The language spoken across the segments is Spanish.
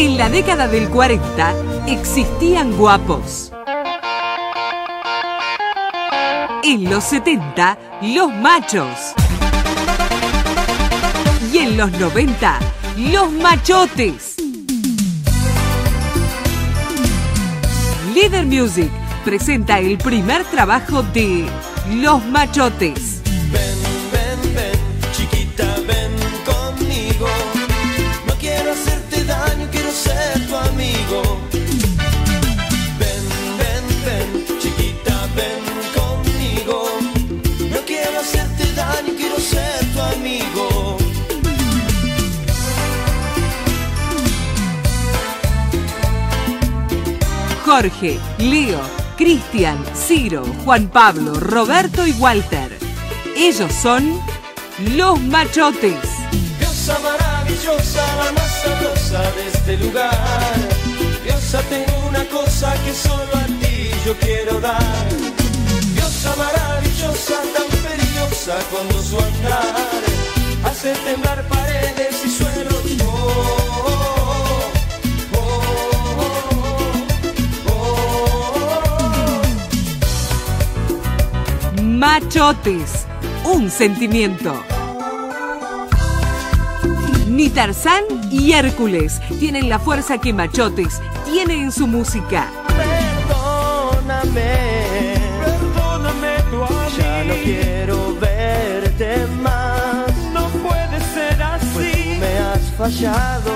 En la década del 40 existían guapos. En los 70, los machos. Y en los 90, los machotes. Leader Music presenta el primer trabajo de Los Machotes. Jorge, Leo, Cristian, Ciro, Juan Pablo, Roberto y Walter. Ellos son Los Machotes. Diosa maravillosa, la más sabrosa de este lugar. Diosa, tengo una cosa que solo a ti yo quiero dar. Diosa maravillosa, tan peligrosa cuando su andar hace temblar paredes Machotes, un sentimiento. Ni Tarzán y Hércules tienen la fuerza que Machotes tiene en su música. Perdóname, perdóname tú a Ya no quiero verte más. No puede ser así. Pues tú me has fallado,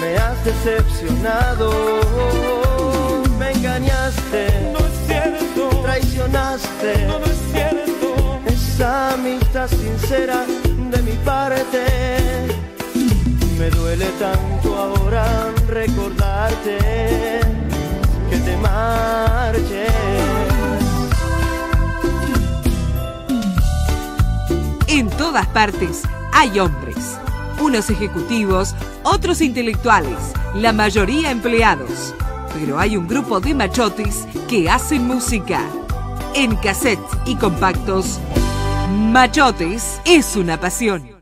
me has decepcionado. Esa amistad sincera de mi parte. Me duele tanto ahora recordarte que te marches. En todas partes hay hombres, unos ejecutivos, otros intelectuales, la mayoría empleados. Pero hay un grupo de machotes que hacen música. En cassettes y compactos, Machotes es una pasión.